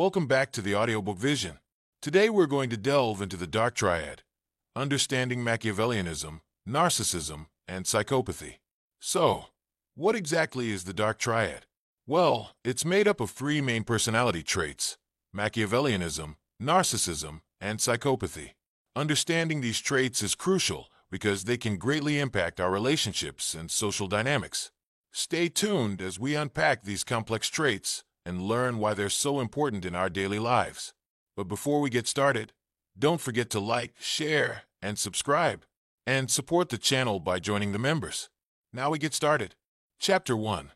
Welcome back to the audiobook Vision. Today we're going to delve into the Dark Triad, understanding Machiavellianism, narcissism, and psychopathy. So, what exactly is the Dark Triad? Well, it's made up of three main personality traits Machiavellianism, narcissism, and psychopathy. Understanding these traits is crucial because they can greatly impact our relationships and social dynamics. Stay tuned as we unpack these complex traits and learn why they're so important in our daily lives. But before we get started, don't forget to like, share, and subscribe, and support the channel by joining the members. Now we get started. Chapter 1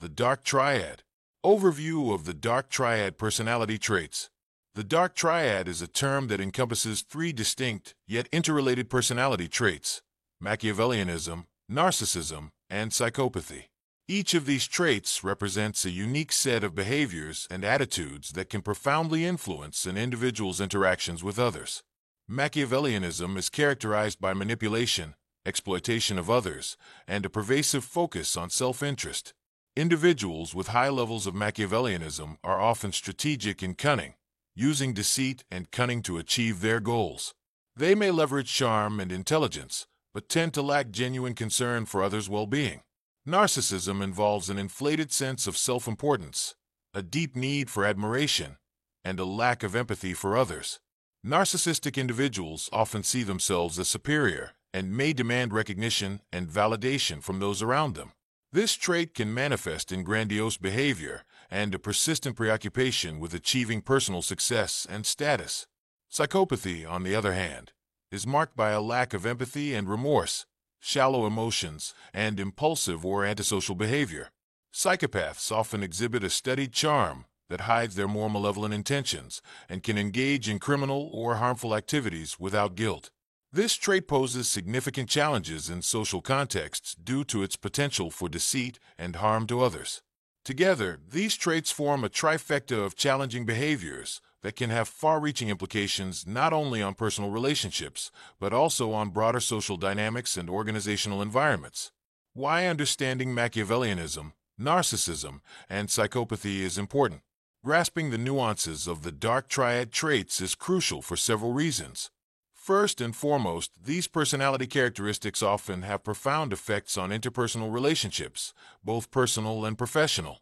The Dark Triad Overview of the Dark Triad Personality Traits. The Dark Triad is a term that encompasses three distinct, yet interrelated personality traits Machiavellianism, narcissism, and psychopathy. Each of these traits represents a unique set of behaviors and attitudes that can profoundly influence an individual's interactions with others. Machiavellianism is characterized by manipulation, exploitation of others, and a pervasive focus on self-interest. Individuals with high levels of Machiavellianism are often strategic and cunning, using deceit and cunning to achieve their goals. They may leverage charm and intelligence, but tend to lack genuine concern for others' well-being. Narcissism involves an inflated sense of self-importance, a deep need for admiration, and a lack of empathy for others. Narcissistic individuals often see themselves as superior and may demand recognition and validation from those around them. This trait can manifest in grandiose behavior and a persistent preoccupation with achieving personal success and status. Psychopathy, on the other hand, is marked by a lack of empathy and remorse, shallow emotions, and impulsive or antisocial behavior. Psychopaths often exhibit a studied charm that hides their more malevolent intentions and can engage in criminal or harmful activities without guilt. This trait poses significant challenges in social contexts due to its potential for deceit and harm to others. Together, these traits form a trifecta of challenging behaviors that can have far-reaching implications not only on personal relationships, but also on broader social dynamics and organizational environments. Why understanding Machiavellianism, narcissism, and psychopathy is important. Grasping the nuances of the dark triad traits is crucial for several reasons. First and foremost, these personality characteristics often have profound effects on interpersonal relationships, both personal and professional.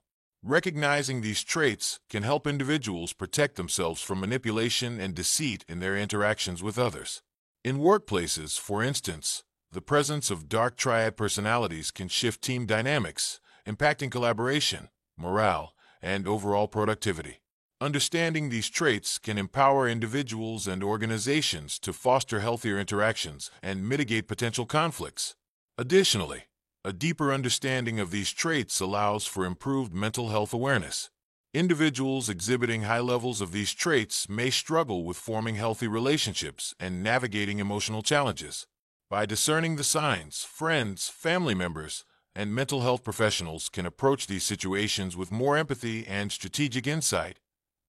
Recognizing these traits can help individuals protect themselves from manipulation and deceit in their interactions with others. In workplaces, for instance, the presence of dark triad personalities can shift team dynamics, impacting collaboration, morale, and overall productivity. Understanding these traits can empower individuals and organizations to foster healthier interactions and mitigate potential conflicts. Additionally, a deeper understanding of these traits allows for improved mental health awareness. Individuals exhibiting high levels of these traits may struggle with forming healthy relationships and navigating emotional challenges. By discerning the signs, friends, family members, and mental health professionals can approach these situations with more empathy and strategic insight,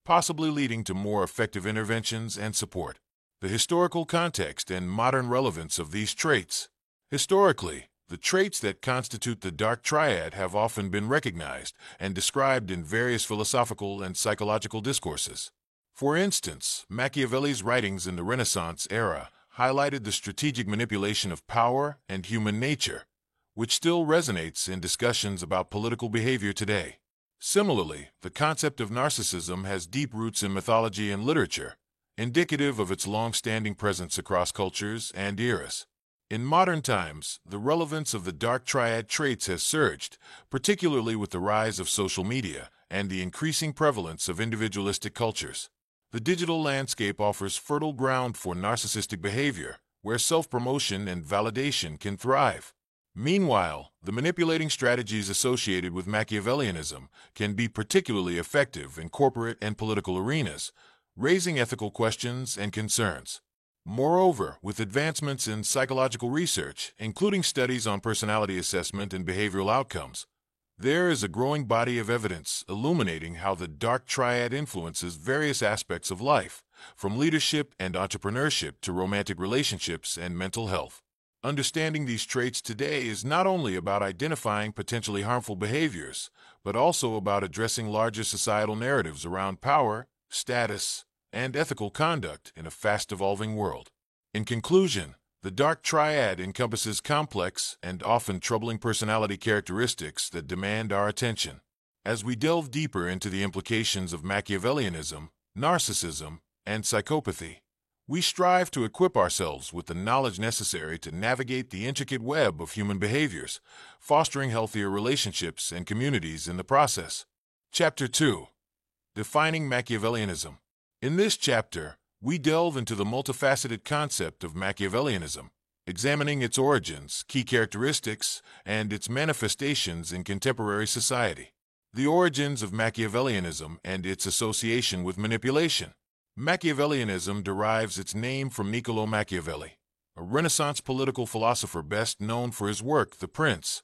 possibly leading to more effective interventions and support. The historical context and modern relevance of these traits. Historically, the traits that constitute the dark triad have often been recognized and described in various philosophical and psychological discourses. For instance, Machiavelli's writings in the Renaissance era highlighted the strategic manipulation of power and human nature, which still resonates in discussions about political behavior today. Similarly, the concept of narcissism has deep roots in mythology and literature, indicative of its long-standing presence across cultures and eras. In modern times, the relevance of the dark triad traits has surged, particularly with the rise of social media and the increasing prevalence of individualistic cultures. The digital landscape offers fertile ground for narcissistic behavior, where self-promotion and validation can thrive. Meanwhile, the manipulating strategies associated with Machiavellianism can be particularly effective in corporate and political arenas, raising ethical questions and concerns. Moreover, with advancements in psychological research, including studies on personality assessment and behavioral outcomes, there is a growing body of evidence illuminating how the dark triad influences various aspects of life, from leadership and entrepreneurship to romantic relationships and mental health. Understanding these traits today is not only about identifying potentially harmful behaviors, but also about addressing larger societal narratives around power, status, and ethical conduct in a fast-evolving world. In conclusion, the dark triad encompasses complex and often troubling personality characteristics that demand our attention. As we delve deeper into the implications of Machiavellianism, narcissism, and psychopathy, we strive to equip ourselves with the knowledge necessary to navigate the intricate web of human behaviors, fostering healthier relationships and communities in the process. Chapter 2 Defining Machiavellianism. In this chapter, we delve into the multifaceted concept of Machiavellianism, examining its origins, key characteristics, and its manifestations in contemporary society. The origins of Machiavellianism and its association with manipulation. Machiavellianism derives its name from Niccolo Machiavelli, a Renaissance political philosopher best known for his work, The Prince,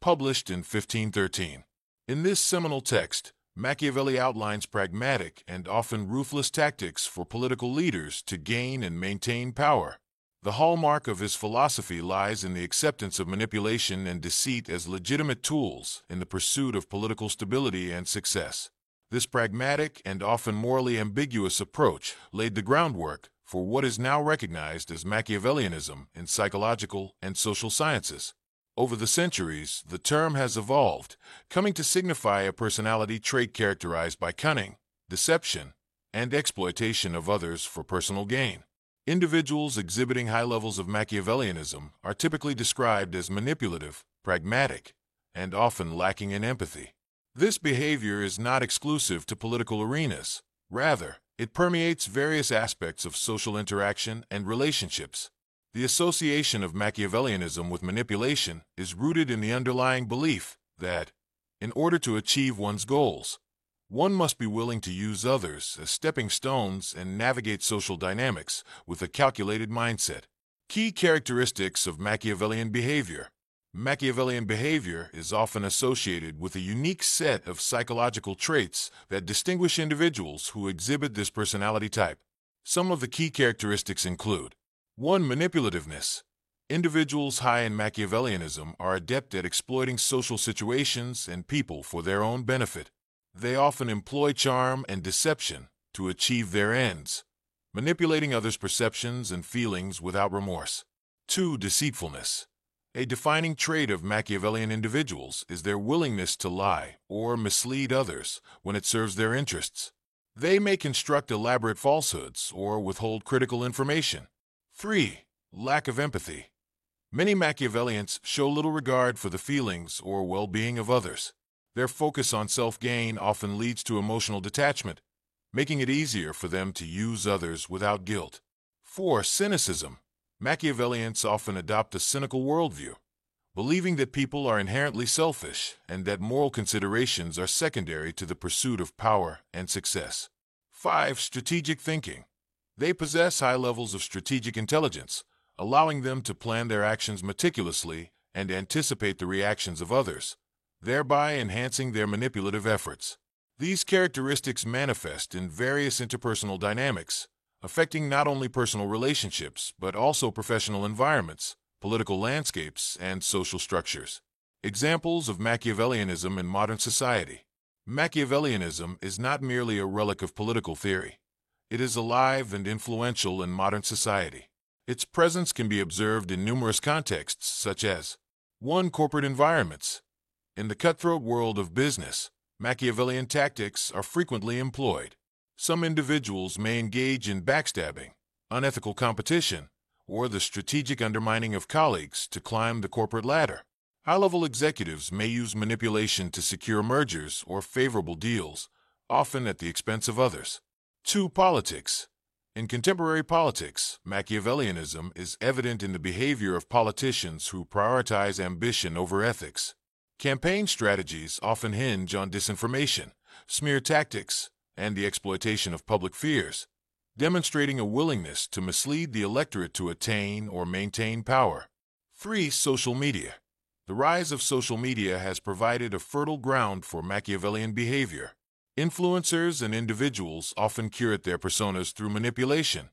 published in 1513. In this seminal text, Machiavelli outlines pragmatic and often ruthless tactics for political leaders to gain and maintain power. The hallmark of his philosophy lies in the acceptance of manipulation and deceit as legitimate tools in the pursuit of political stability and success. This pragmatic and often morally ambiguous approach laid the groundwork for what is now recognized as Machiavellianism in psychological and social sciences. Over the centuries, the term has evolved, coming to signify a personality trait characterized by cunning, deception, and exploitation of others for personal gain. Individuals exhibiting high levels of Machiavellianism are typically described as manipulative, pragmatic, and often lacking in empathy. This behavior is not exclusive to political arenas. Rather, it permeates various aspects of social interaction and relationships. The association of Machiavellianism with manipulation is rooted in the underlying belief that, in order to achieve one's goals, one must be willing to use others as stepping stones and navigate social dynamics with a calculated mindset. Key characteristics of Machiavellian behavior Machiavellian behavior is often associated with a unique set of psychological traits that distinguish individuals who exhibit this personality type. Some of the key characteristics include 1. Manipulativeness. Individuals high in Machiavellianism are adept at exploiting social situations and people for their own benefit. They often employ charm and deception to achieve their ends, manipulating others' perceptions and feelings without remorse. 2. Deceitfulness. A defining trait of Machiavellian individuals is their willingness to lie or mislead others when it serves their interests. They may construct elaborate falsehoods or withhold critical information. 3. Lack of empathy. Many Machiavellians show little regard for the feelings or well-being of others. Their focus on self-gain often leads to emotional detachment, making it easier for them to use others without guilt. 4. Cynicism. Machiavellians often adopt a cynical worldview, believing that people are inherently selfish and that moral considerations are secondary to the pursuit of power and success. 5. Strategic thinking. They possess high levels of strategic intelligence, allowing them to plan their actions meticulously and anticipate the reactions of others, thereby enhancing their manipulative efforts. These characteristics manifest in various interpersonal dynamics, affecting not only personal relationships, but also professional environments, political landscapes, and social structures. Examples of Machiavellianism in modern society. Machiavellianism is not merely a relic of political theory. It is alive and influential in modern society. Its presence can be observed in numerous contexts, such as 1. Corporate environments. In the cutthroat world of business, Machiavellian tactics are frequently employed. Some individuals may engage in backstabbing, unethical competition, or the strategic undermining of colleagues to climb the corporate ladder. High-level executives may use manipulation to secure mergers or favorable deals, often at the expense of others. 2. Politics. In contemporary politics, Machiavellianism is evident in the behavior of politicians who prioritize ambition over ethics. Campaign strategies often hinge on disinformation, smear tactics, and the exploitation of public fears, demonstrating a willingness to mislead the electorate to attain or maintain power. 3. Social media. The rise of social media has provided a fertile ground for Machiavellian behavior. Influencers and individuals often curate their personas through manipulation,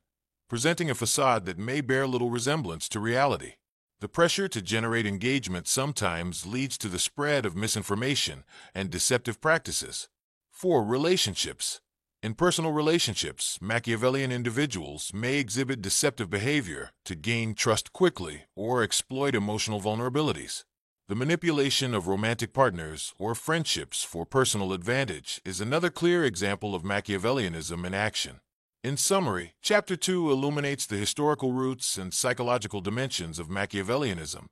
presenting a facade that may bear little resemblance to reality. The pressure to generate engagement sometimes leads to the spread of misinformation and deceptive practices. 4. Relationships. In personal relationships, Machiavellian individuals may exhibit deceptive behavior to gain trust quickly or exploit emotional vulnerabilities. The manipulation of romantic partners or friendships for personal advantage is another clear example of Machiavellianism in action. In summary, Chapter 2 illuminates the historical roots and psychological dimensions of Machiavellianism,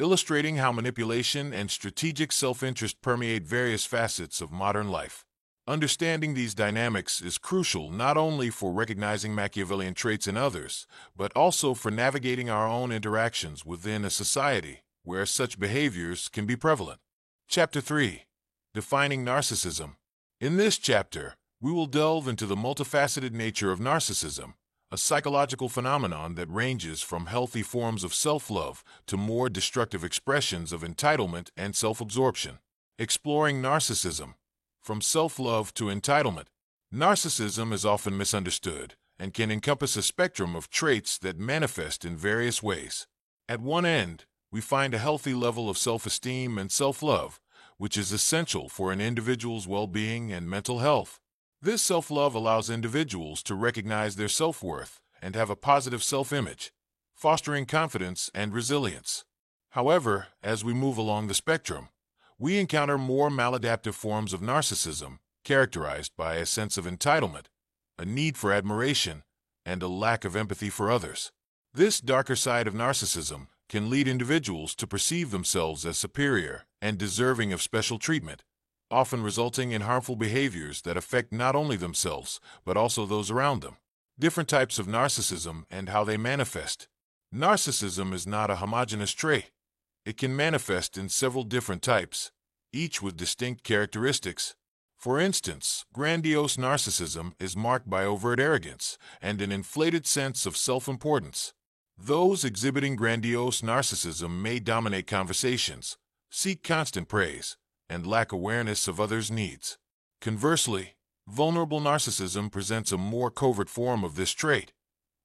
illustrating how manipulation and strategic self-interest permeate various facets of modern life. Understanding these dynamics is crucial not only for recognizing Machiavellian traits in others, but also for navigating our own interactions within a society where such behaviors can be prevalent. Chapter 3 Defining Narcissism. In this chapter, we will delve into the multifaceted nature of narcissism, a psychological phenomenon that ranges from healthy forms of self-love to more destructive expressions of entitlement and self-absorption. Exploring narcissism from self-love to entitlement, narcissism is often misunderstood and can encompass a spectrum of traits that manifest in various ways. At one end, we find a healthy level of self-esteem and self-love, which is essential for an individual's well-being and mental health. This self-love allows individuals to recognize their self-worth and have a positive self-image, fostering confidence and resilience. However, as we move along the spectrum, we encounter more maladaptive forms of narcissism, characterized by a sense of entitlement, a need for admiration, and a lack of empathy for others. This darker side of narcissism can lead individuals to perceive themselves as superior and deserving of special treatment, often resulting in harmful behaviors that affect not only themselves, but also those around them. Different types of narcissism and how they manifest. Narcissism is not a homogeneous trait. It can manifest in several different types, each with distinct characteristics. For instance, grandiose narcissism is marked by overt arrogance and an inflated sense of self-importance. Those exhibiting grandiose narcissism may dominate conversations, seek constant praise, and lack awareness of others' needs. Conversely, vulnerable narcissism presents a more covert form of this trait,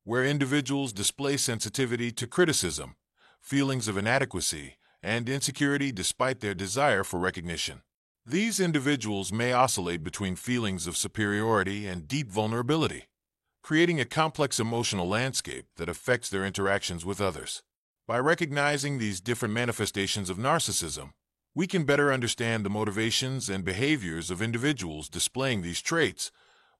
where individuals display sensitivity to criticism, feelings of inadequacy, and insecurity despite their desire for recognition. These individuals may oscillate between feelings of superiority and deep vulnerability, creating a complex emotional landscape that affects their interactions with others. By recognizing these different manifestations of narcissism, we can better understand the motivations and behaviors of individuals displaying these traits,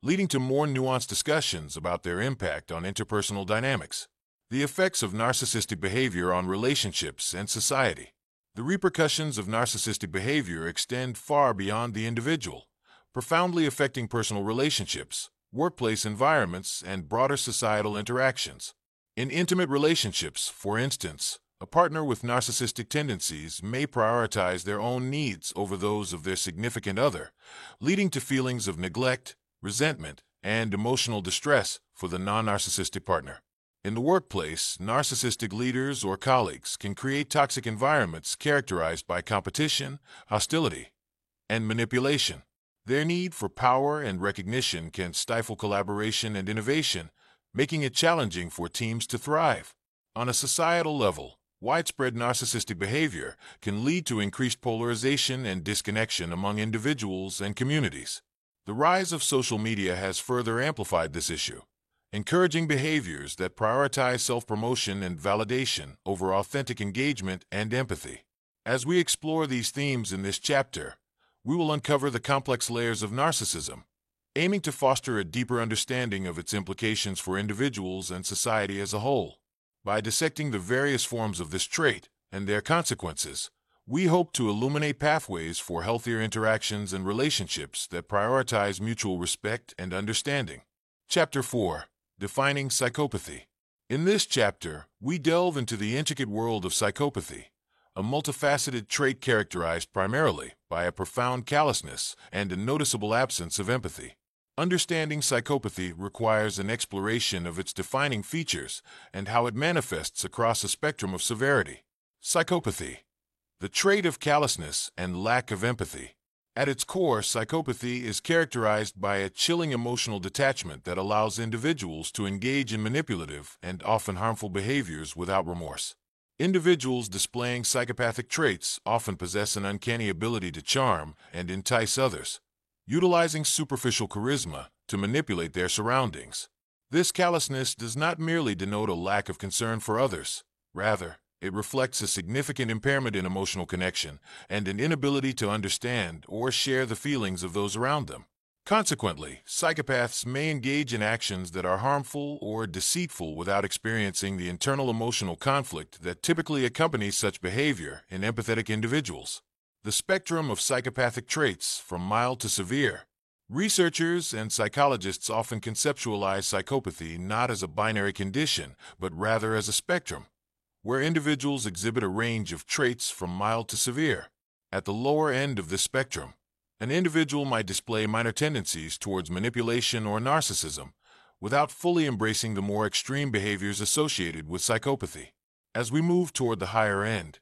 leading to more nuanced discussions about their impact on interpersonal dynamics. The effects of narcissistic behavior on relationships and society. The repercussions of narcissistic behavior extend far beyond the individual, profoundly affecting personal relationships, workplace environments, and broader societal interactions. In intimate relationships, for instance, a partner with narcissistic tendencies may prioritize their own needs over those of their significant other, leading to feelings of neglect, resentment, and emotional distress for the non-narcissistic partner. In the workplace, narcissistic leaders or colleagues can create toxic environments characterized by competition, hostility, and manipulation. Their need for power and recognition can stifle collaboration and innovation, making it challenging for teams to thrive. On a societal level, widespread narcissistic behavior can lead to increased polarization and disconnection among individuals and communities. The rise of social media has further amplified this issue encouraging behaviors that prioritize self-promotion and validation over authentic engagement and empathy. As we explore these themes in this chapter, we will uncover the complex layers of narcissism, aiming to foster a deeper understanding of its implications for individuals and society as a whole. By dissecting the various forms of this trait and their consequences, we hope to illuminate pathways for healthier interactions and relationships that prioritize mutual respect and understanding. Chapter 4 Defining Psychopathy. In this chapter, we delve into the intricate world of psychopathy, a multifaceted trait characterized primarily by a profound callousness and a noticeable absence of empathy. Understanding psychopathy requires an exploration of its defining features and how it manifests across a spectrum of severity. Psychopathy, the trait of callousness and lack of empathy. At its core, psychopathy is characterized by a chilling emotional detachment that allows individuals to engage in manipulative and often harmful behaviors without remorse. Individuals displaying psychopathic traits often possess an uncanny ability to charm and entice others, utilizing superficial charisma to manipulate their surroundings. This callousness does not merely denote a lack of concern for others. Rather, it reflects a significant impairment in emotional connection and an inability to understand or share the feelings of those around them. Consequently, psychopaths may engage in actions that are harmful or deceitful without experiencing the internal emotional conflict that typically accompanies such behavior in empathetic individuals. The spectrum of psychopathic traits, from mild to severe, Researchers and psychologists often conceptualize psychopathy not as a binary condition, but rather as a spectrum, where individuals exhibit a range of traits from mild to severe. At the lower end of this spectrum, an individual might display minor tendencies towards manipulation or narcissism without fully embracing the more extreme behaviors associated with psychopathy. As we move toward the higher end,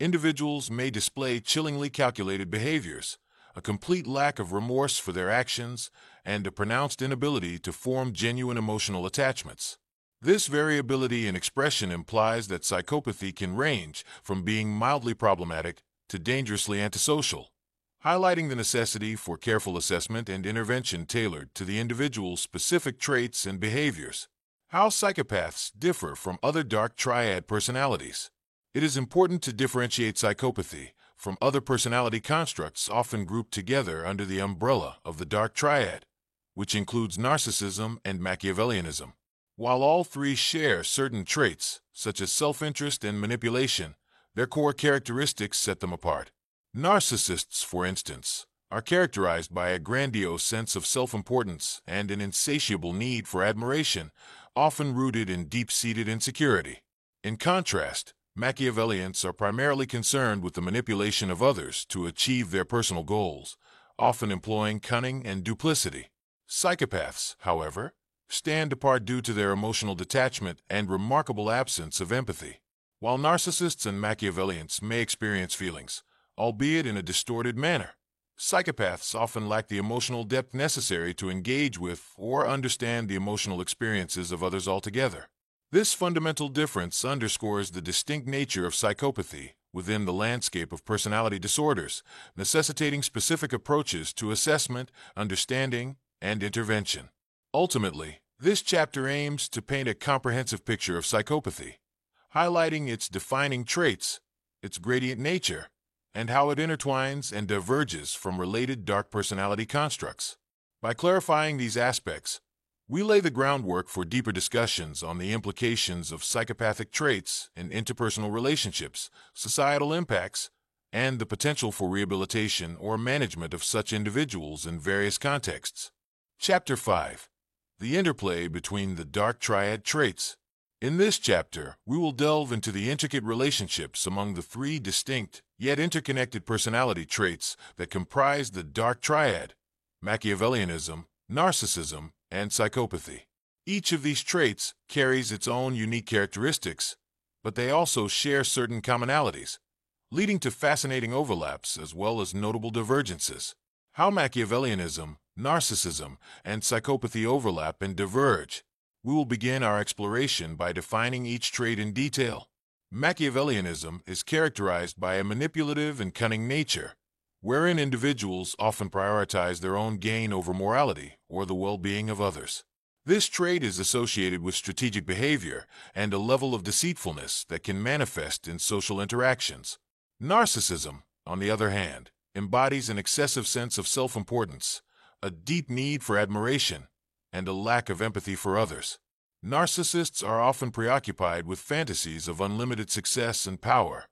individuals may display chillingly calculated behaviors a complete lack of remorse for their actions, and a pronounced inability to form genuine emotional attachments. This variability in expression implies that psychopathy can range from being mildly problematic to dangerously antisocial, highlighting the necessity for careful assessment and intervention tailored to the individual's specific traits and behaviors. How psychopaths differ from other dark triad personalities. It is important to differentiate psychopathy from other personality constructs often grouped together under the umbrella of the dark triad, which includes narcissism and Machiavellianism. While all three share certain traits, such as self-interest and manipulation, their core characteristics set them apart. Narcissists, for instance, are characterized by a grandiose sense of self-importance and an insatiable need for admiration, often rooted in deep-seated insecurity. In contrast, Machiavellians are primarily concerned with the manipulation of others to achieve their personal goals, often employing cunning and duplicity. Psychopaths, however, stand apart due to their emotional detachment and remarkable absence of empathy. While narcissists and Machiavellians may experience feelings, albeit in a distorted manner, psychopaths often lack the emotional depth necessary to engage with or understand the emotional experiences of others altogether. This fundamental difference underscores the distinct nature of psychopathy within the landscape of personality disorders, necessitating specific approaches to assessment, understanding, and intervention. Ultimately, this chapter aims to paint a comprehensive picture of psychopathy, highlighting its defining traits, its gradient nature, and how it intertwines and diverges from related dark personality constructs. By clarifying these aspects, we lay the groundwork for deeper discussions on the implications of psychopathic traits in interpersonal relationships, societal impacts, and the potential for rehabilitation or management of such individuals in various contexts. Chapter 5 The Interplay Between the Dark Triad Traits. In this chapter, we will delve into the intricate relationships among the three distinct, yet interconnected personality traits that comprise the Dark Triad Machiavellianism, narcissism, and psychopathy. Each of these traits carries its own unique characteristics, but they also share certain commonalities, leading to fascinating overlaps as well as notable divergences. How Machiavellianism, narcissism, and psychopathy overlap and diverge. We will begin our exploration by defining each trait in detail. Machiavellianism is characterized by a manipulative and cunning nature, wherein individuals often prioritize their own gain over morality or the well-being of others. This trait is associated with strategic behavior and a level of deceitfulness that can manifest in social interactions. Narcissism, on the other hand, embodies an excessive sense of self-importance, a deep need for admiration, and a lack of empathy for others. Narcissists are often preoccupied with fantasies of unlimited success and power,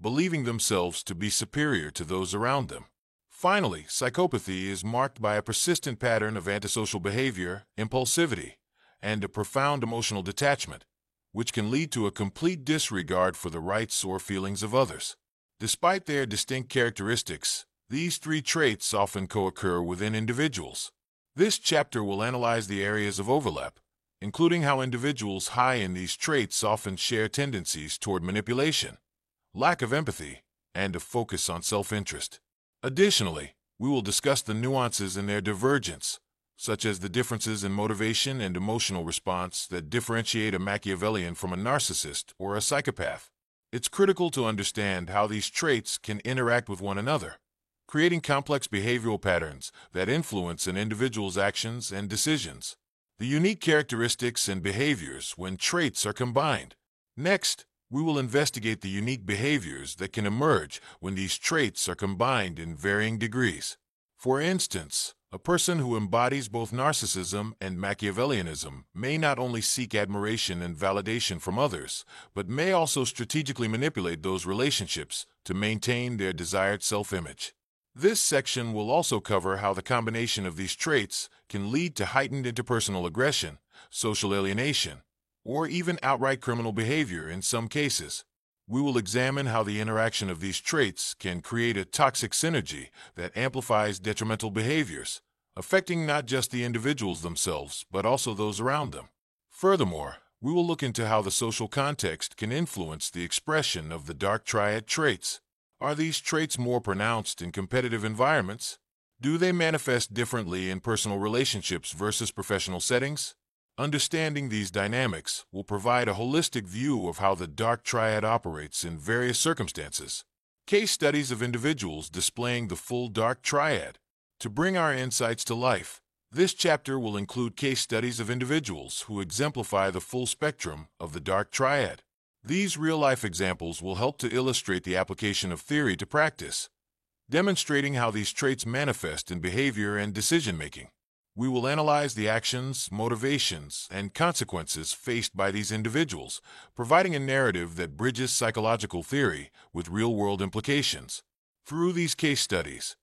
believing themselves to be superior to those around them. Finally, psychopathy is marked by a persistent pattern of antisocial behavior, impulsivity, and a profound emotional detachment, which can lead to a complete disregard for the rights or feelings of others. Despite their distinct characteristics, these three traits often co-occur within individuals. This chapter will analyze the areas of overlap, including how individuals high in these traits often share tendencies toward manipulation, lack of empathy, and a focus on self-interest. Additionally, we will discuss the nuances in their divergence, such as the differences in motivation and emotional response that differentiate a Machiavellian from a narcissist or a psychopath. It's critical to understand how these traits can interact with one another, creating complex behavioral patterns that influence an individual's actions and decisions. The unique characteristics and behaviors when traits are combined. Next, we will investigate the unique behaviors that can emerge when these traits are combined in varying degrees. For instance, a person who embodies both narcissism and Machiavellianism may not only seek admiration and validation from others, but may also strategically manipulate those relationships to maintain their desired self-image. This section will also cover how the combination of these traits can lead to heightened interpersonal aggression, social alienation, or even outright criminal behavior in some cases we will examine how the interaction of these traits can create a toxic synergy that amplifies detrimental behaviors, affecting not just the individuals themselves, but also those around them. Furthermore, we will look into how the social context can influence the expression of the dark triad traits. Are these traits more pronounced in competitive environments? Do they manifest differently in personal relationships versus professional settings? Understanding these dynamics will provide a holistic view of how the dark triad operates in various circumstances. Case studies of individuals displaying the full dark triad. To bring our insights to life, this chapter will include case studies of individuals who exemplify the full spectrum of the dark triad. These real-life examples will help to illustrate the application of theory to practice, demonstrating how these traits manifest in behavior and decision-making. We will analyze the actions, motivations, and consequences faced by these individuals, providing a narrative that bridges psychological theory with real-world implications. Through these case studies,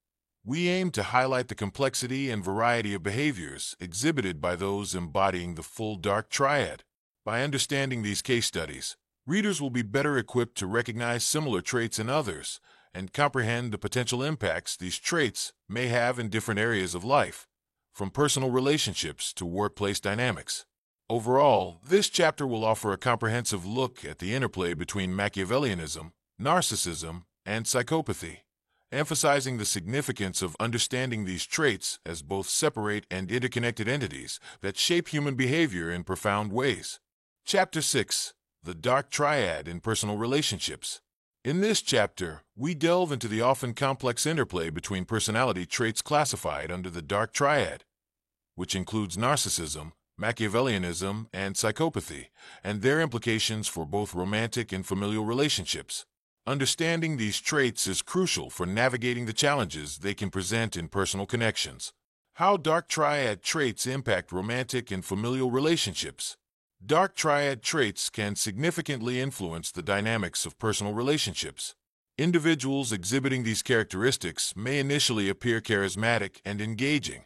we aim to highlight the complexity and variety of behaviors exhibited by those embodying the full dark triad. By understanding these case studies, readers will be better equipped to recognize similar traits in others and comprehend the potential impacts these traits may have in different areas of life from personal relationships to workplace dynamics. Overall, this chapter will offer a comprehensive look at the interplay between Machiavellianism, narcissism, and psychopathy, emphasizing the significance of understanding these traits as both separate and interconnected entities that shape human behavior in profound ways. Chapter 6 The Dark Triad in Personal Relationships in this chapter, we delve into the often complex interplay between personality traits classified under the dark triad, which includes narcissism, Machiavellianism, and psychopathy, and their implications for both romantic and familial relationships. Understanding these traits is crucial for navigating the challenges they can present in personal connections. How dark triad traits impact romantic and familial relationships. Dark triad traits can significantly influence the dynamics of personal relationships. Individuals exhibiting these characteristics may initially appear charismatic and engaging,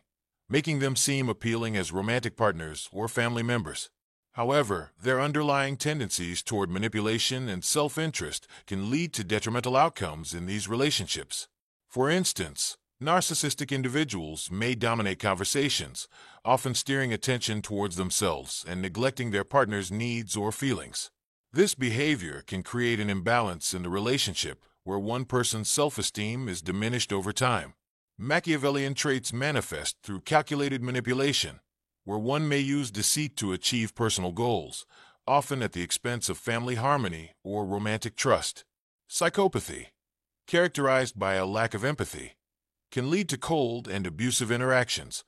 making them seem appealing as romantic partners or family members. However, their underlying tendencies toward manipulation and self-interest can lead to detrimental outcomes in these relationships. For instance, Narcissistic individuals may dominate conversations, often steering attention towards themselves and neglecting their partner's needs or feelings. This behavior can create an imbalance in the relationship where one person's self-esteem is diminished over time. Machiavellian traits manifest through calculated manipulation, where one may use deceit to achieve personal goals, often at the expense of family harmony or romantic trust. Psychopathy, characterized by a lack of empathy, can lead to cold and abusive interactions,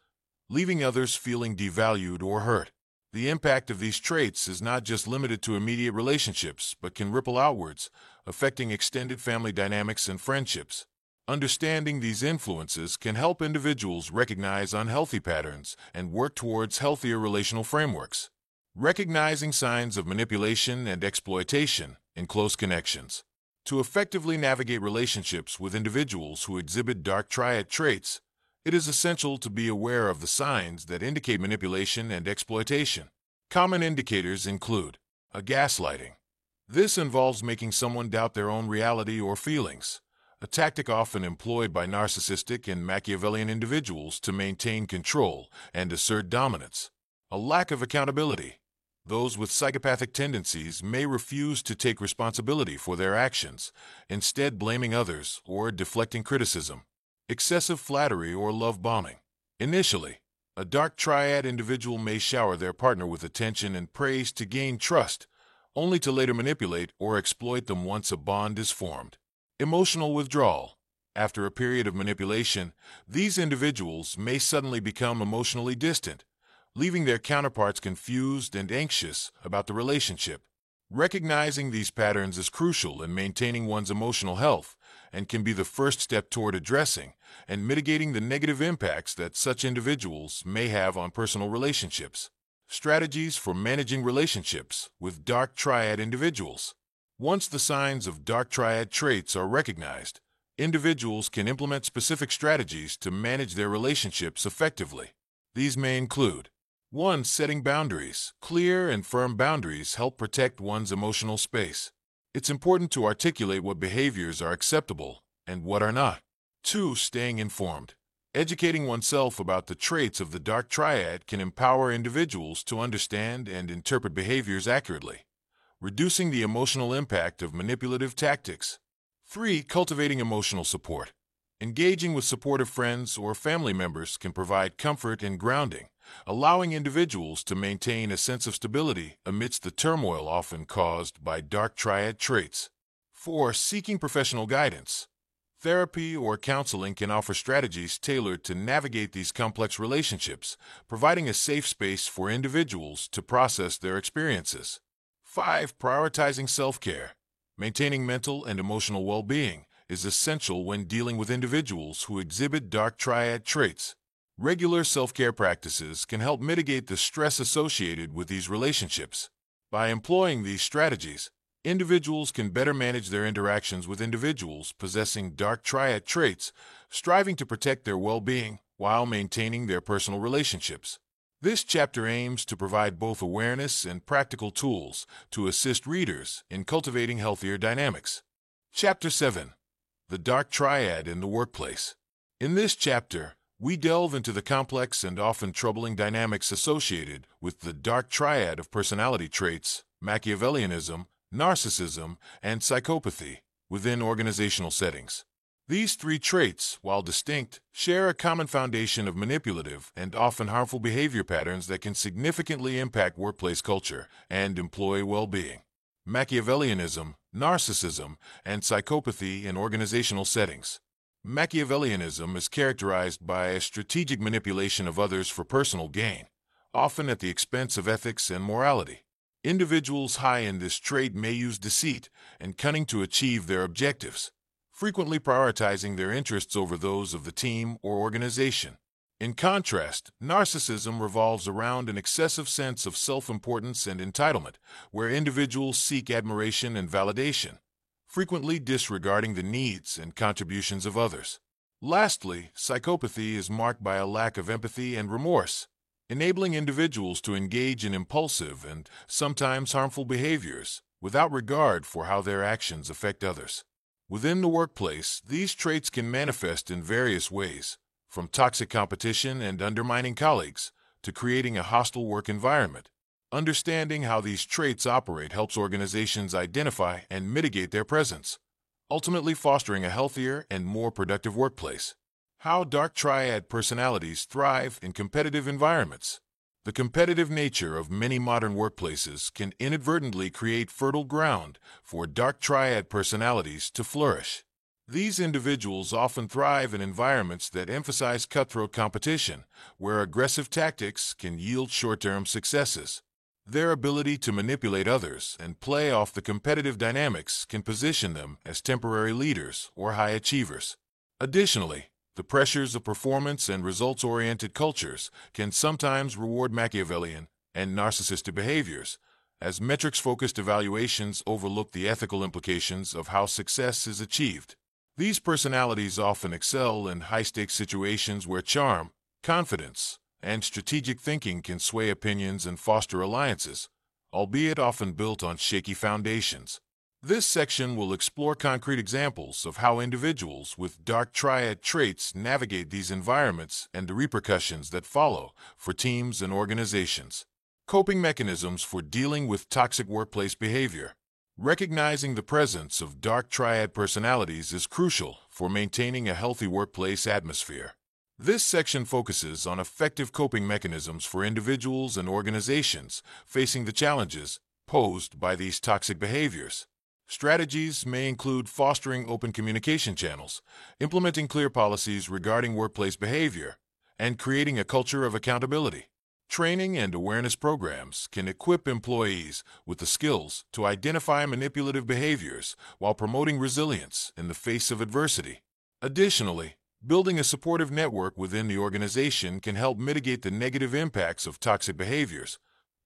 leaving others feeling devalued or hurt. The impact of these traits is not just limited to immediate relationships, but can ripple outwards, affecting extended family dynamics and friendships. Understanding these influences can help individuals recognize unhealthy patterns and work towards healthier relational frameworks. Recognizing signs of manipulation and exploitation in close connections. To effectively navigate relationships with individuals who exhibit dark triad traits, it is essential to be aware of the signs that indicate manipulation and exploitation. Common indicators include a gaslighting. This involves making someone doubt their own reality or feelings, a tactic often employed by narcissistic and Machiavellian individuals to maintain control and assert dominance. A lack of accountability. Those with psychopathic tendencies may refuse to take responsibility for their actions, instead blaming others or deflecting criticism. Excessive flattery or love bombing. Initially, a dark triad individual may shower their partner with attention and praise to gain trust, only to later manipulate or exploit them once a bond is formed. Emotional withdrawal. After a period of manipulation, these individuals may suddenly become emotionally distant, leaving their counterparts confused and anxious about the relationship. Recognizing these patterns is crucial in maintaining one's emotional health and can be the first step toward addressing and mitigating the negative impacts that such individuals may have on personal relationships. Strategies for managing relationships with dark triad individuals. Once the signs of dark triad traits are recognized, individuals can implement specific strategies to manage their relationships effectively. These may include 1. Setting boundaries. Clear and firm boundaries help protect one's emotional space. It's important to articulate what behaviors are acceptable and what are not. 2. Staying informed. Educating oneself about the traits of the dark triad can empower individuals to understand and interpret behaviors accurately, reducing the emotional impact of manipulative tactics. 3. Cultivating emotional support. Engaging with supportive friends or family members can provide comfort and grounding, allowing individuals to maintain a sense of stability amidst the turmoil often caused by dark triad traits. 4. Seeking professional guidance. Therapy or counseling can offer strategies tailored to navigate these complex relationships, providing a safe space for individuals to process their experiences. 5. Prioritizing self care. Maintaining mental and emotional well being is essential when dealing with individuals who exhibit dark triad traits. Regular self-care practices can help mitigate the stress associated with these relationships. By employing these strategies, individuals can better manage their interactions with individuals possessing dark triad traits, striving to protect their well-being while maintaining their personal relationships. This chapter aims to provide both awareness and practical tools to assist readers in cultivating healthier dynamics. Chapter 7 The Dark Triad in the Workplace. In this chapter, we delve into the complex and often troubling dynamics associated with the dark triad of personality traits, Machiavellianism, narcissism, and psychopathy within organizational settings. These three traits, while distinct, share a common foundation of manipulative and often harmful behavior patterns that can significantly impact workplace culture and employee well-being. Machiavellianism, narcissism, and psychopathy in organizational settings. Machiavellianism is characterized by a strategic manipulation of others for personal gain, often at the expense of ethics and morality. Individuals high in this trait may use deceit and cunning to achieve their objectives, frequently prioritizing their interests over those of the team or organization. In contrast, narcissism revolves around an excessive sense of self-importance and entitlement, where individuals seek admiration and validation frequently disregarding the needs and contributions of others. Lastly, psychopathy is marked by a lack of empathy and remorse, enabling individuals to engage in impulsive and sometimes harmful behaviors without regard for how their actions affect others. Within the workplace, these traits can manifest in various ways, from toxic competition and undermining colleagues to creating a hostile work environment. Understanding how these traits operate helps organizations identify and mitigate their presence, ultimately fostering a healthier and more productive workplace. How dark triad personalities thrive in competitive environments. The competitive nature of many modern workplaces can inadvertently create fertile ground for dark triad personalities to flourish. These individuals often thrive in environments that emphasize cutthroat competition, where aggressive tactics can yield short-term successes. Their ability to manipulate others and play off the competitive dynamics can position them as temporary leaders or high achievers. Additionally, the pressures of performance and results-oriented cultures can sometimes reward Machiavellian and narcissistic behaviors, as metrics-focused evaluations overlook the ethical implications of how success is achieved. These personalities often excel in high-stakes situations where charm, confidence, and strategic thinking can sway opinions and foster alliances, albeit often built on shaky foundations. This section will explore concrete examples of how individuals with dark triad traits navigate these environments and the repercussions that follow for teams and organizations. Coping mechanisms for dealing with toxic workplace behavior. Recognizing the presence of dark triad personalities is crucial for maintaining a healthy workplace atmosphere. This section focuses on effective coping mechanisms for individuals and organizations facing the challenges posed by these toxic behaviors. Strategies may include fostering open communication channels, implementing clear policies regarding workplace behavior, and creating a culture of accountability. Training and awareness programs can equip employees with the skills to identify manipulative behaviors while promoting resilience in the face of adversity. Additionally, building a supportive network within the organization can help mitigate the negative impacts of toxic behaviors,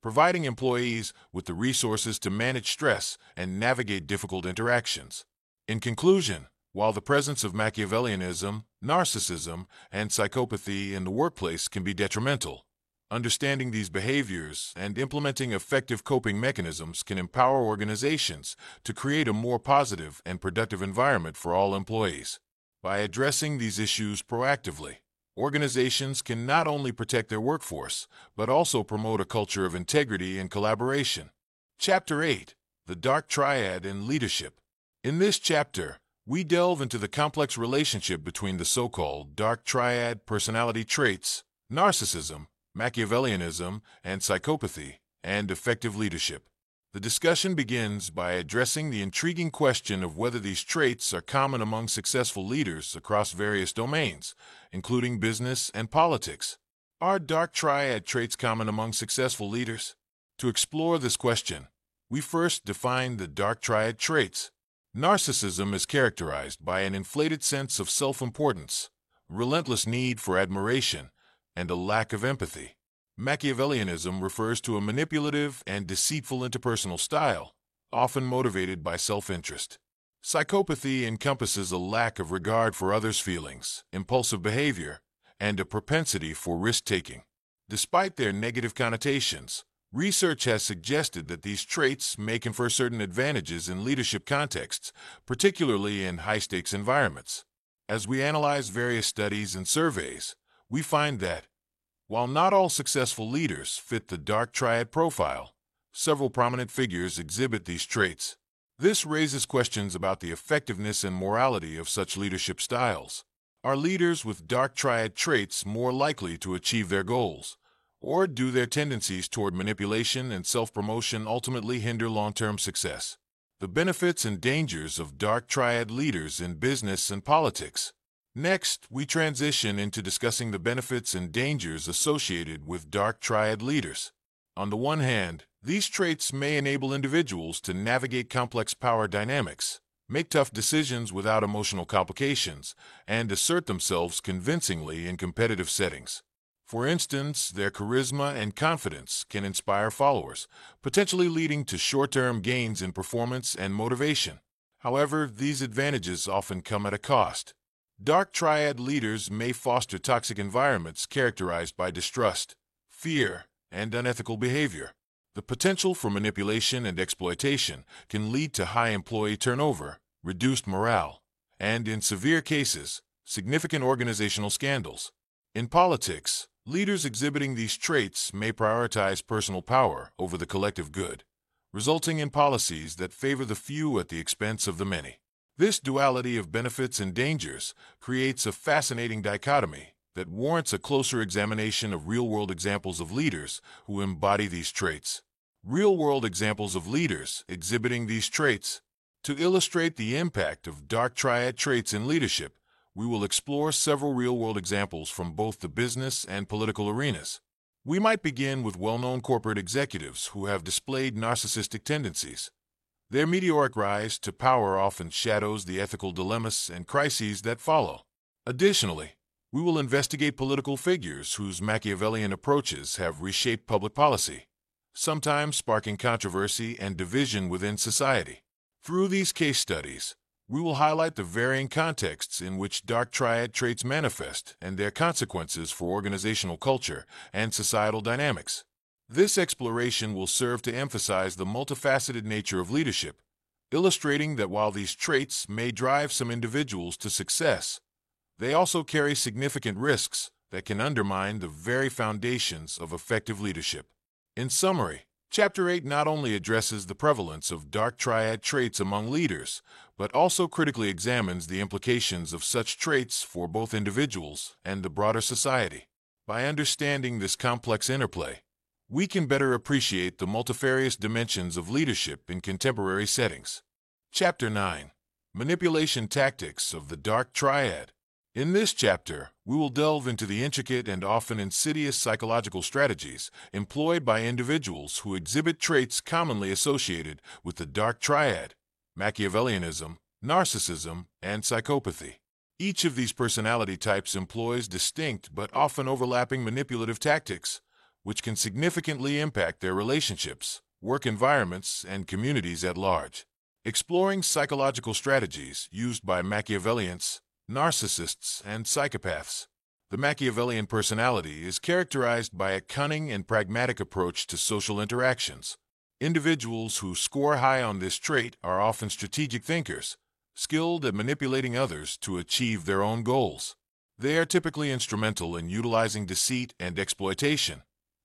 providing employees with the resources to manage stress and navigate difficult interactions. In conclusion, while the presence of Machiavellianism, narcissism, and psychopathy in the workplace can be detrimental, Understanding these behaviors and implementing effective coping mechanisms can empower organizations to create a more positive and productive environment for all employees. By addressing these issues proactively, organizations can not only protect their workforce, but also promote a culture of integrity and collaboration. Chapter 8 The Dark Triad in Leadership. In this chapter, we delve into the complex relationship between the so called dark triad personality traits, narcissism, Machiavellianism, and psychopathy, and effective leadership. The discussion begins by addressing the intriguing question of whether these traits are common among successful leaders across various domains, including business and politics. Are dark triad traits common among successful leaders? To explore this question, we first define the dark triad traits. Narcissism is characterized by an inflated sense of self importance, relentless need for admiration, and a lack of empathy. Machiavellianism refers to a manipulative and deceitful interpersonal style, often motivated by self-interest. Psychopathy encompasses a lack of regard for others' feelings, impulsive behavior, and a propensity for risk-taking. Despite their negative connotations, research has suggested that these traits may confer certain advantages in leadership contexts, particularly in high-stakes environments. As we analyze various studies and surveys, we find that, while not all successful leaders fit the dark triad profile, several prominent figures exhibit these traits. This raises questions about the effectiveness and morality of such leadership styles. Are leaders with dark triad traits more likely to achieve their goals? Or do their tendencies toward manipulation and self-promotion ultimately hinder long-term success? The benefits and dangers of dark triad leaders in business and politics. Next, we transition into discussing the benefits and dangers associated with dark triad leaders. On the one hand, these traits may enable individuals to navigate complex power dynamics, make tough decisions without emotional complications, and assert themselves convincingly in competitive settings. For instance, their charisma and confidence can inspire followers, potentially leading to short-term gains in performance and motivation. However, these advantages often come at a cost. Dark triad leaders may foster toxic environments characterized by distrust, fear, and unethical behavior. The potential for manipulation and exploitation can lead to high employee turnover, reduced morale, and, in severe cases, significant organizational scandals. In politics, leaders exhibiting these traits may prioritize personal power over the collective good, resulting in policies that favor the few at the expense of the many. This duality of benefits and dangers creates a fascinating dichotomy that warrants a closer examination of real-world examples of leaders who embody these traits. Real-world examples of leaders exhibiting these traits. To illustrate the impact of dark triad traits in leadership, we will explore several real-world examples from both the business and political arenas. We might begin with well-known corporate executives who have displayed narcissistic tendencies. Their meteoric rise to power often shadows the ethical dilemmas and crises that follow. Additionally, we will investigate political figures whose Machiavellian approaches have reshaped public policy, sometimes sparking controversy and division within society. Through these case studies, we will highlight the varying contexts in which dark triad traits manifest and their consequences for organizational culture and societal dynamics. This exploration will serve to emphasize the multifaceted nature of leadership, illustrating that while these traits may drive some individuals to success, they also carry significant risks that can undermine the very foundations of effective leadership. In summary, Chapter 8 not only addresses the prevalence of dark triad traits among leaders, but also critically examines the implications of such traits for both individuals and the broader society. By understanding this complex interplay, we can better appreciate the multifarious dimensions of leadership in contemporary settings. Chapter 9 Manipulation Tactics of the Dark Triad. In this chapter, we will delve into the intricate and often insidious psychological strategies employed by individuals who exhibit traits commonly associated with the Dark Triad Machiavellianism, narcissism, and psychopathy. Each of these personality types employs distinct but often overlapping manipulative tactics, which can significantly impact their relationships, work environments, and communities at large. Exploring psychological strategies used by Machiavellians, narcissists, and psychopaths. The Machiavellian personality is characterized by a cunning and pragmatic approach to social interactions. Individuals who score high on this trait are often strategic thinkers, skilled at manipulating others to achieve their own goals. They are typically instrumental in utilizing deceit and exploitation,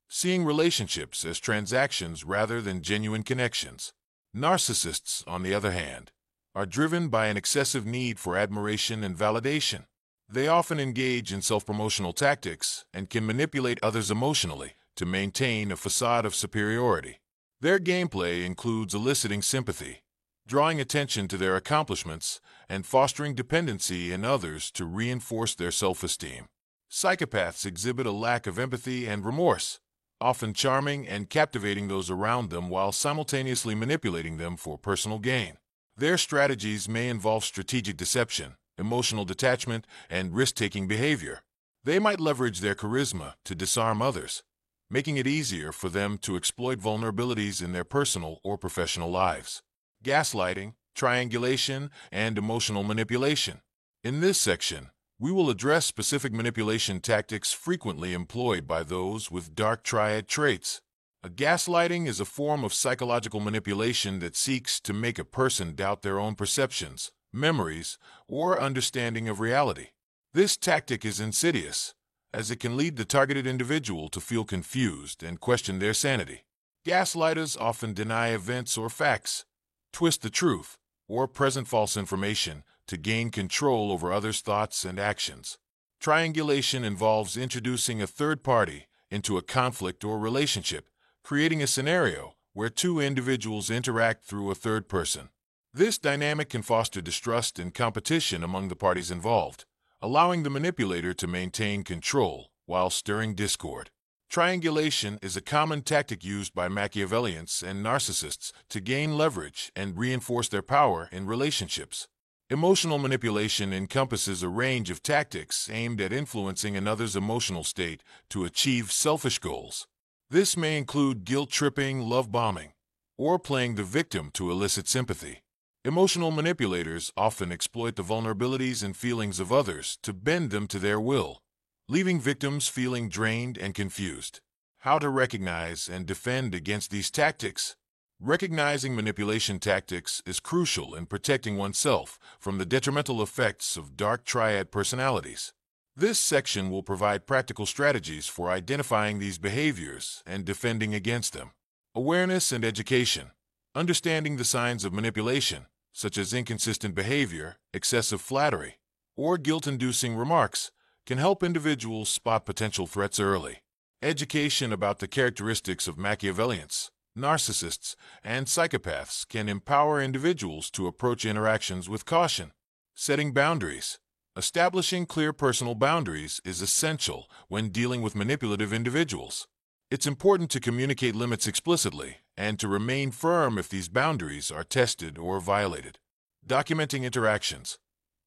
seeing relationships as transactions rather than genuine connections. Narcissists, on the other hand, are driven by an excessive need for admiration and validation. They often engage in self-promotional tactics and can manipulate others emotionally to maintain a facade of superiority. Their gameplay includes eliciting sympathy, drawing attention to their accomplishments, and fostering dependency in others to reinforce their self-esteem. Psychopaths exhibit a lack of empathy and remorse, often charming and captivating those around them while simultaneously manipulating them for personal gain. Their strategies may involve strategic deception, emotional detachment, and risk-taking behavior. They might leverage their charisma to disarm others, making it easier for them to exploit vulnerabilities in their personal or professional lives gaslighting, triangulation, and emotional manipulation. In this section, we will address specific manipulation tactics frequently employed by those with dark triad traits. A gaslighting is a form of psychological manipulation that seeks to make a person doubt their own perceptions, memories, or understanding of reality. This tactic is insidious, as it can lead the targeted individual to feel confused and question their sanity. Gaslighters often deny events or facts, twist the truth, or present false information to gain control over others' thoughts and actions. Triangulation involves introducing a third party into a conflict or relationship, creating a scenario where two individuals interact through a third person. This dynamic can foster distrust and competition among the parties involved, allowing the manipulator to maintain control while stirring discord. Triangulation is a common tactic used by Machiavellians and narcissists to gain leverage and reinforce their power in relationships. Emotional manipulation encompasses a range of tactics aimed at influencing another's emotional state to achieve selfish goals. This may include guilt-tripping, love-bombing, or playing the victim to elicit sympathy. Emotional manipulators often exploit the vulnerabilities and feelings of others to bend them to their will, leaving victims feeling drained and confused. How to recognize and defend against these tactics? Recognizing manipulation tactics is crucial in protecting oneself from the detrimental effects of dark triad personalities. This section will provide practical strategies for identifying these behaviors and defending against them. Awareness and education. Understanding the signs of manipulation, such as inconsistent behavior, excessive flattery, or guilt-inducing remarks, can help individuals spot potential threats early. Education about the characteristics of Machiavellians, narcissists, and psychopaths can empower individuals to approach interactions with caution. Setting boundaries. Establishing clear personal boundaries is essential when dealing with manipulative individuals. It's important to communicate limits explicitly and to remain firm if these boundaries are tested or violated. Documenting interactions.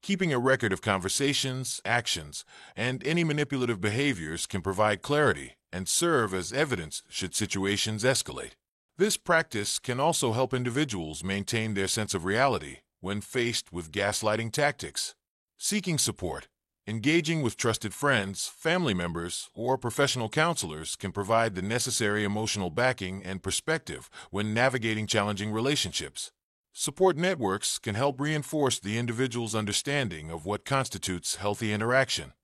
Keeping a record of conversations, actions, and any manipulative behaviors can provide clarity and serve as evidence should situations escalate. This practice can also help individuals maintain their sense of reality when faced with gaslighting tactics. Seeking support, engaging with trusted friends, family members, or professional counselors can provide the necessary emotional backing and perspective when navigating challenging relationships. Support networks can help reinforce the individual's understanding of what constitutes healthy interaction,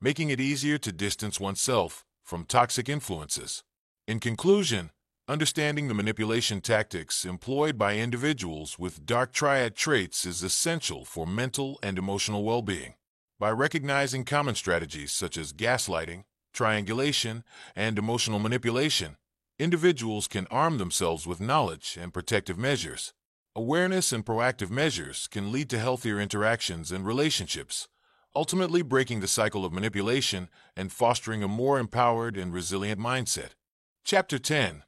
making it easier to distance oneself from toxic influences. In conclusion, understanding the manipulation tactics employed by individuals with dark triad traits is essential for mental and emotional well-being. By recognizing common strategies such as gaslighting, triangulation, and emotional manipulation, individuals can arm themselves with knowledge and protective measures awareness and proactive measures can lead to healthier interactions and relationships, ultimately breaking the cycle of manipulation and fostering a more empowered and resilient mindset. Chapter 10